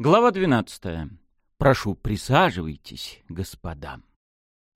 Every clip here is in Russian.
Глава 12. Прошу, присаживайтесь, господа.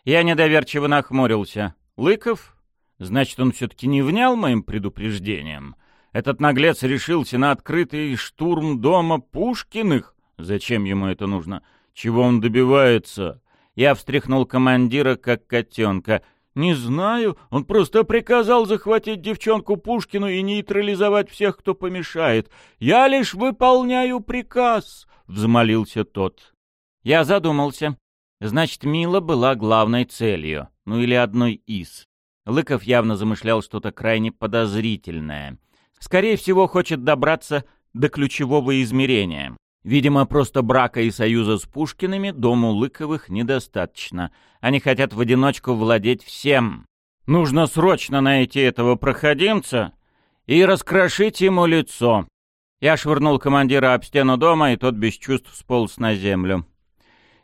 Я недоверчиво нахмурился. Лыков? Значит, он все-таки не внял моим предупреждением. Этот наглец решился на открытый штурм дома Пушкиных. Зачем ему это нужно? Чего он добивается? Я встряхнул командира, как котенка. «Не знаю. Он просто приказал захватить девчонку Пушкину и нейтрализовать всех, кто помешает. Я лишь выполняю приказ», — взмолился тот. Я задумался. Значит, Мила была главной целью. Ну или одной из. Лыков явно замышлял что-то крайне подозрительное. Скорее всего, хочет добраться до ключевого измерения. Видимо, просто брака и союза с Пушкиными дому Лыковых недостаточно. Они хотят в одиночку владеть всем. Нужно срочно найти этого проходимца и раскрошить ему лицо. Я швырнул командира об стену дома, и тот без чувств сполз на землю.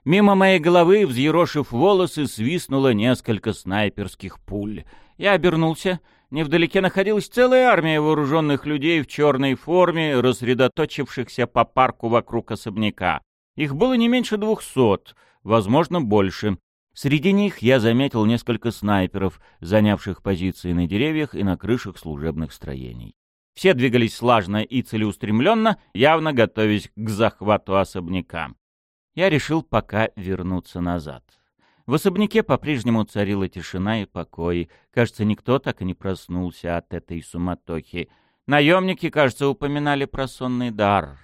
Мимо моей головы, взъерошив волосы, свистнуло несколько снайперских пуль. Я обернулся — Невдалеке находилась целая армия вооруженных людей в черной форме, рассредоточившихся по парку вокруг особняка. Их было не меньше двухсот, возможно, больше. Среди них я заметил несколько снайперов, занявших позиции на деревьях и на крышах служебных строений. Все двигались слажно и целеустремленно, явно готовясь к захвату особняка. Я решил пока вернуться назад. В особняке по-прежнему царила тишина и покой. Кажется, никто так и не проснулся от этой суматохи. Наемники, кажется, упоминали про сонный дар.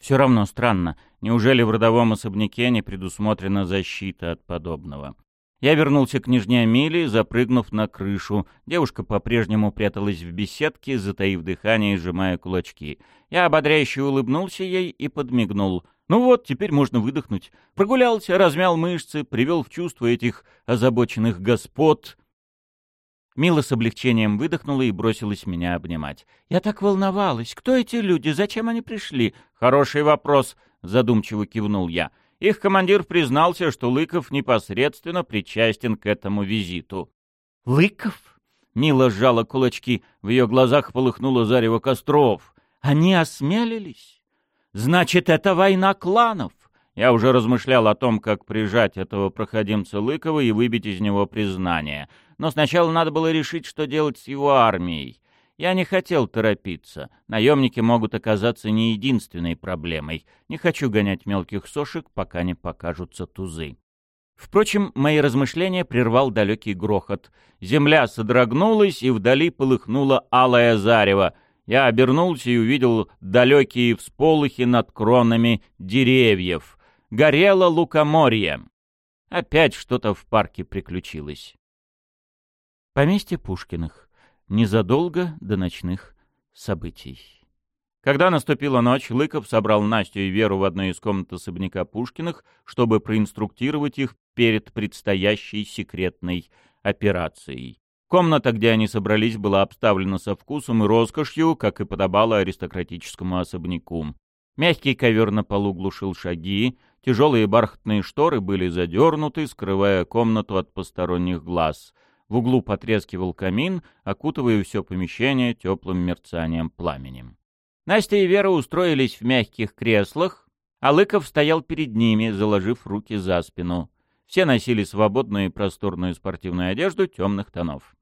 Все равно странно. Неужели в родовом особняке не предусмотрена защита от подобного? Я вернулся к княжне Амелии, запрыгнув на крышу. Девушка по-прежнему пряталась в беседке, затаив дыхание и сжимая кулачки. Я ободряюще улыбнулся ей и подмигнул — ну вот, теперь можно выдохнуть. Прогулялся, размял мышцы, привел в чувство этих озабоченных господ. Мила с облегчением выдохнула и бросилась меня обнимать. «Я так волновалась. Кто эти люди? Зачем они пришли?» «Хороший вопрос», — задумчиво кивнул я. Их командир признался, что Лыков непосредственно причастен к этому визиту. «Лыков?» — Мила сжала кулачки. В ее глазах полыхнуло зарево костров. «Они осмелились?» Значит, это война кланов. Я уже размышлял о том, как прижать этого проходимца Лыкова и выбить из него признание. Но сначала надо было решить, что делать с его армией. Я не хотел торопиться. Наемники могут оказаться не единственной проблемой. Не хочу гонять мелких сошек, пока не покажутся тузы. Впрочем, мои размышления прервал далекий грохот. Земля содрогнулась, и вдали полыхнуло алое зарево — я обернулся и увидел далекие всполохи над кронами деревьев. Горело лукоморье. Опять что-то в парке приключилось. Поместье Пушкиных. Незадолго до ночных событий. Когда наступила ночь, Лыков собрал Настю и Веру в одной из комнат особняка Пушкиных, чтобы проинструктировать их перед предстоящей секретной операцией. Комната, где они собрались, была обставлена со вкусом и роскошью, как и подобало аристократическому особняку. Мягкий ковер на полу глушил шаги, тяжелые бархатные шторы были задернуты, скрывая комнату от посторонних глаз. В углу потрескивал камин, окутывая все помещение теплым мерцанием пламенем. Настя и Вера устроились в мягких креслах, а Лыков стоял перед ними, заложив руки за спину. Все носили свободную и просторную спортивную одежду темных тонов.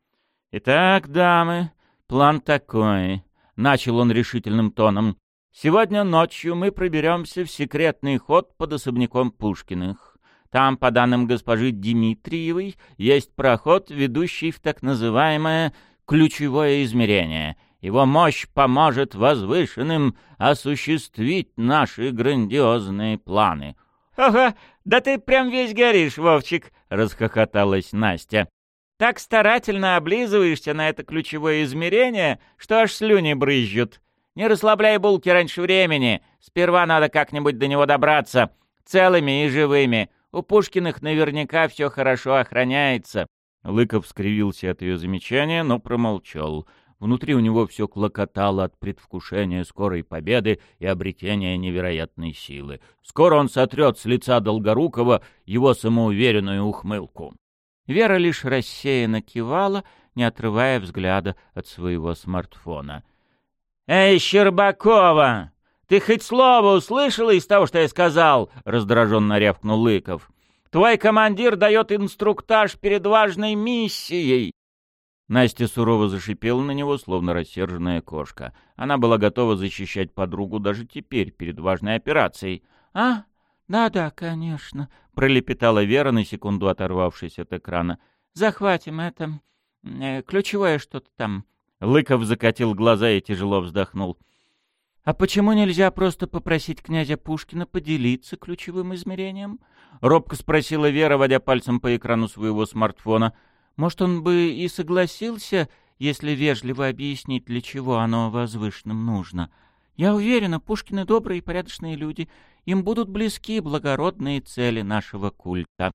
«Итак, дамы, план такой», — начал он решительным тоном. «Сегодня ночью мы проберемся в секретный ход под особняком Пушкиных. Там, по данным госпожи Дмитриевой, есть проход, ведущий в так называемое ключевое измерение. Его мощь поможет возвышенным осуществить наши грандиозные планы». «Ага, да ты прям весь горишь, Вовчик!» — расхохоталась Настя. Так старательно облизываешься на это ключевое измерение, что аж слюни брызжут. Не расслабляй булки раньше времени. Сперва надо как-нибудь до него добраться. Целыми и живыми. У Пушкиных наверняка все хорошо охраняется». Лыков скривился от ее замечания, но промолчал. Внутри у него все клокотало от предвкушения скорой победы и обретения невероятной силы. Скоро он сотрет с лица Долгорукова его самоуверенную ухмылку. Вера лишь рассеянно кивала, не отрывая взгляда от своего смартфона. «Эй, Щербакова! Ты хоть слово услышала из того, что я сказал?» — раздраженно рявкнул Лыков. «Твой командир дает инструктаж перед важной миссией». Настя сурово зашипела на него, словно рассерженная кошка. Она была готова защищать подругу даже теперь, перед важной операцией. «А, да-да, конечно», — пролепетала Вера, на секунду оторвавшись от экрана. «Захватим это... Э, ключевое что-то там». Лыков закатил глаза и тяжело вздохнул. «А почему нельзя просто попросить князя Пушкина поделиться ключевым измерением?» — робко спросила Вера, водя пальцем по экрану своего смартфона. «Может, он бы и согласился, если вежливо объяснить, для чего оно возвышенным нужно? Я уверена, Пушкины добрые и порядочные люди. Им будут близки благородные цели нашего культа».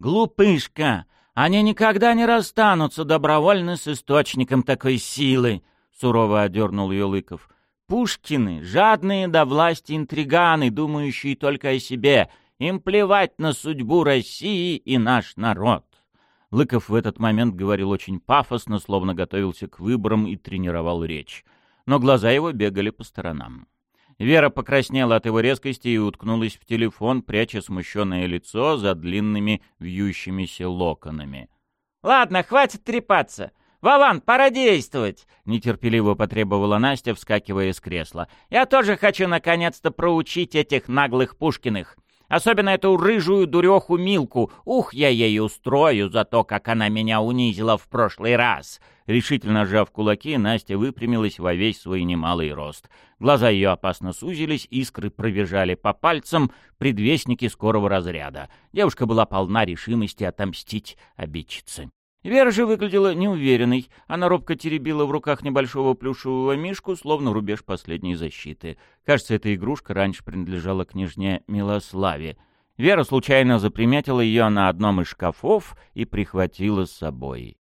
«Глупышка! Они никогда не расстанутся добровольно с источником такой силы!» — сурово одернул ее Лыков. — Пушкины — жадные до власти интриганы, думающие только о себе. Им плевать на судьбу России и наш народ. Лыков в этот момент говорил очень пафосно, словно готовился к выборам и тренировал речь. Но глаза его бегали по сторонам. Вера покраснела от его резкости и уткнулась в телефон, пряча смущенное лицо за длинными вьющимися локонами. «Ладно, хватит трепаться. «Вован, пора действовать!» — нетерпеливо потребовала Настя, вскакивая из кресла. «Я тоже хочу наконец-то проучить этих наглых Пушкиных. Особенно эту рыжую дуреху Милку. Ух, я ей устрою за то, как она меня унизила в прошлый раз!» Решительно сжав кулаки, Настя выпрямилась во весь свой немалый рост. Глаза ее опасно сузились, искры пробежали по пальцам, предвестники скорого разряда. Девушка была полна решимости отомстить обидчице. Вера же выглядела неуверенной. Она робко теребила в руках небольшого плюшевого мишку, словно рубеж последней защиты. Кажется, эта игрушка раньше принадлежала княжне Милославе. Вера случайно заприметила ее на одном из шкафов и прихватила с собой.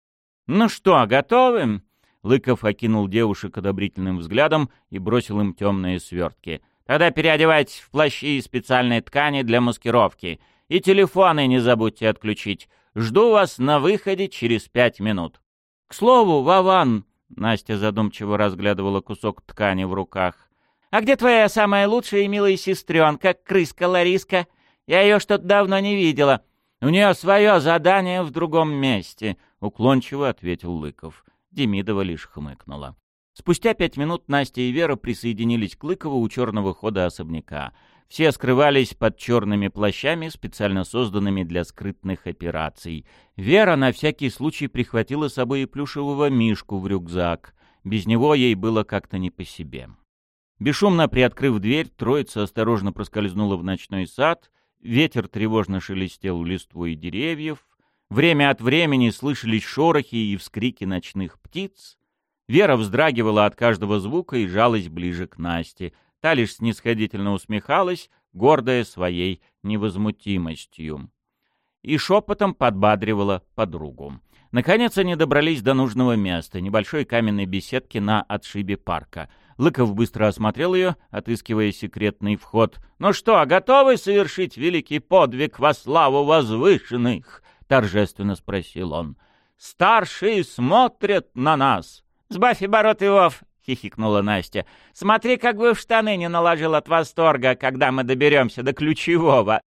«Ну что, готовы?» Лыков окинул девушек одобрительным взглядом и бросил им темные свертки. «Тогда переодевайтесь в плащи и специальные ткани для маскировки. И телефоны не забудьте отключить. Жду вас на выходе через пять минут. К слову, Вован, Настя задумчиво разглядывала кусок ткани в руках. А где твоя самая лучшая и милая сестренка, крыска Лариска? Я ее что-то давно не видела. У нее свое задание в другом месте, уклончиво ответил Лыков. Демидова лишь хмыкнула. Спустя пять минут Настя и Вера присоединились к Лыкову у черного хода особняка. Все скрывались под черными плащами, специально созданными для скрытных операций. Вера на всякий случай прихватила с собой и плюшевого мишку в рюкзак. Без него ей было как-то не по себе. Бесшумно приоткрыв дверь, троица осторожно проскользнула в ночной сад. Ветер тревожно шелестел листвой деревьев. Время от времени слышались шорохи и вскрики ночных птиц. Вера вздрагивала от каждого звука и жалась ближе к Насте — Та лишь снисходительно усмехалась, гордая своей невозмутимостью. И шепотом подбадривала подругу. Наконец они добрались до нужного места, небольшой каменной беседки на отшибе парка. Лыков быстро осмотрел ее, отыскивая секретный вход. «Ну что, готовы совершить великий подвиг во славу возвышенных?» — торжественно спросил он. «Старшие смотрят на нас!» «Сбавь оборот, Иов!» — хихикнула Настя. «Смотри, как бы в штаны не наложил от восторга, когда мы доберемся до ключевого!»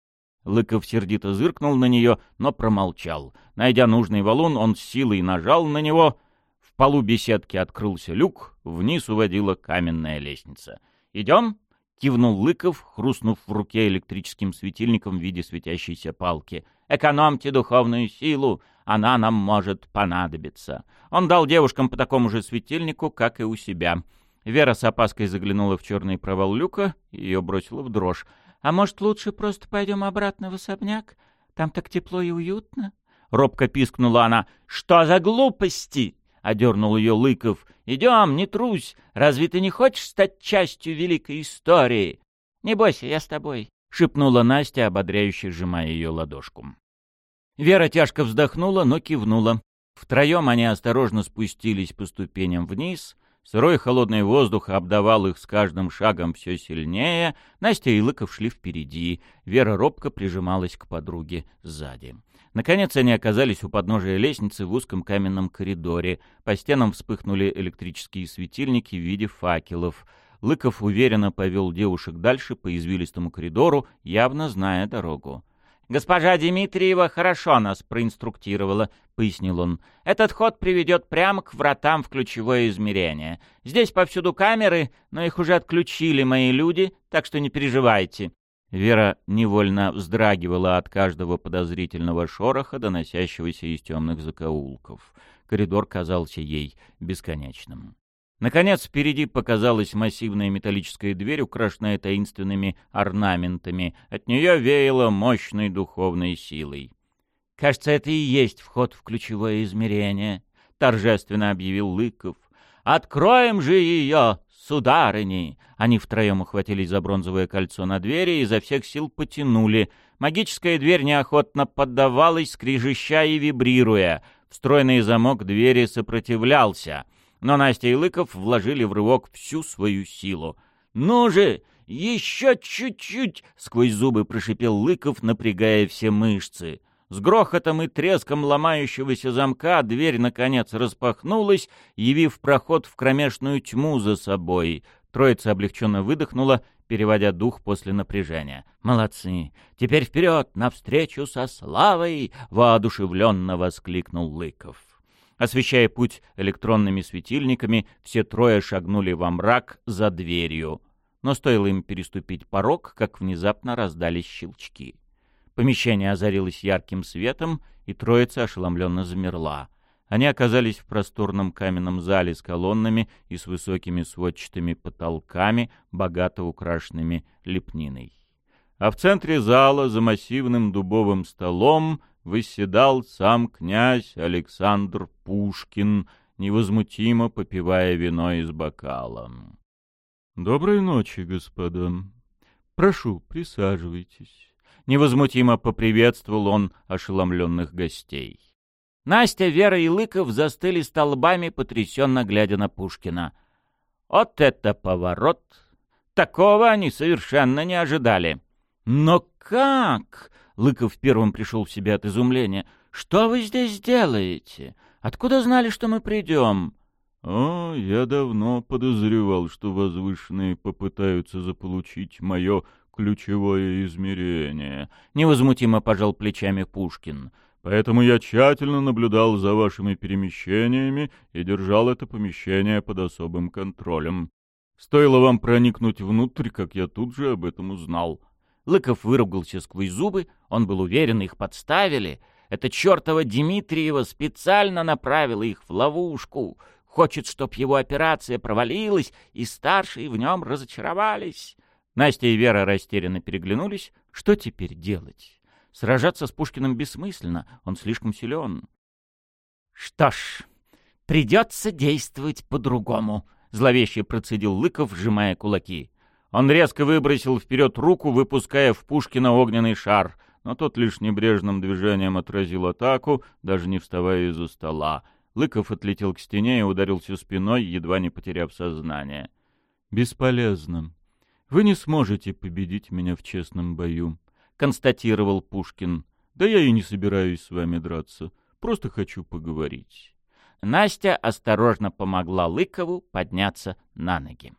Лыков сердито зыркнул на нее, но промолчал. Найдя нужный валун, он с силой нажал на него. В полу беседки открылся люк, вниз уводила каменная лестница. «Идем?» — кивнул Лыков, хрустнув в руке электрическим светильником в виде светящейся палки. «Экономьте духовную силу, она нам может понадобиться». Он дал девушкам по такому же светильнику, как и у себя. Вера с опаской заглянула в черный провал люка, ее бросила в дрожь. «А может, лучше просто пойдем обратно в особняк? Там так тепло и уютно?» Робко пискнула она. «Что за глупости?» — одернул ее Лыков. «Идем, не трусь. Разве ты не хочешь стать частью великой истории?» «Не бойся, я с тобой», — шепнула Настя, ободряюще сжимая ее ладошку. Вера тяжко вздохнула, но кивнула. Втроем они осторожно спустились по ступеням вниз. Сырой холодный воздух обдавал их с каждым шагом все сильнее. Настя и Лыков шли впереди. Вера робко прижималась к подруге сзади. Наконец они оказались у подножия лестницы в узком каменном коридоре. По стенам вспыхнули электрические светильники в виде факелов. Лыков уверенно повел девушек дальше по извилистому коридору, явно зная дорогу. «Госпожа Дмитриева хорошо нас проинструктировала», — пояснил он. «Этот ход приведет прямо к вратам в ключевое измерение. Здесь повсюду камеры, но их уже отключили мои люди, так что не переживайте». Вера невольно вздрагивала от каждого подозрительного шороха, доносящегося из темных закоулков. Коридор казался ей бесконечным. Наконец, впереди показалась массивная металлическая дверь, украшенная таинственными орнаментами. От нее веяло мощной духовной силой. «Кажется, это и есть вход в ключевое измерение», — торжественно объявил Лыков. «Откроем же ее, сударыни!» Они втроем ухватились за бронзовое кольцо на двери и изо всех сил потянули. Магическая дверь неохотно поддавалась, скрижища и вибрируя. Встроенный замок двери сопротивлялся — но Настя и Лыков вложили в рывок всю свою силу. «Ну же, еще чуть-чуть!» — сквозь зубы прошипел Лыков, напрягая все мышцы. С грохотом и треском ломающегося замка дверь, наконец, распахнулась, явив проход в кромешную тьму за собой. Троица облегченно выдохнула, переводя дух после напряжения. «Молодцы! Теперь вперед, навстречу со славой!» — воодушевленно воскликнул Лыков. Освещая путь электронными светильниками, все трое шагнули во мрак за дверью. Но стоило им переступить порог, как внезапно раздались щелчки. Помещение озарилось ярким светом, и троица ошеломленно замерла. Они оказались в просторном каменном зале с колоннами и с высокими сводчатыми потолками, богато украшенными лепниной. А в центре зала, за массивным дубовым столом, восседал сам князь Александр Пушкин, невозмутимо попивая вино из бокала. «Доброй ночи, господа. Прошу, присаживайтесь». Невозмутимо поприветствовал он ошеломленных гостей. Настя, Вера и Лыков застыли столбами, потрясенно глядя на Пушкина. Вот это поворот! Такого они совершенно не ожидали. «Но как?» Лыков первым пришел в себя от изумления. «Что вы здесь делаете? Откуда знали, что мы придем?» «О, я давно подозревал, что возвышенные попытаются заполучить мое ключевое измерение», — невозмутимо пожал плечами Пушкин. «Поэтому я тщательно наблюдал за вашими перемещениями и держал это помещение под особым контролем. Стоило вам проникнуть внутрь, как я тут же об этом узнал». Лыков выругался сквозь зубы, он был уверен, их подставили. Это чертова Дмитриева специально направила их в ловушку. Хочет, чтоб его операция провалилась, и старшие в нем разочаровались. Настя и Вера растерянно переглянулись. Что теперь делать? Сражаться с Пушкиным бессмысленно, он слишком силен. «Что ж, придется действовать по-другому», — зловеще процедил Лыков, сжимая кулаки. Он резко выбросил вперед руку, выпуская в Пушкина огненный шар, но тот лишь небрежным движением отразил атаку, даже не вставая из-за стола. Лыков отлетел к стене и ударился спиной, едва не потеряв сознание. «Бесполезно. Вы не сможете победить меня в честном бою», — констатировал Пушкин. «Да я и не собираюсь с вами драться. Просто хочу поговорить». Настя осторожно помогла Лыкову подняться на ноги.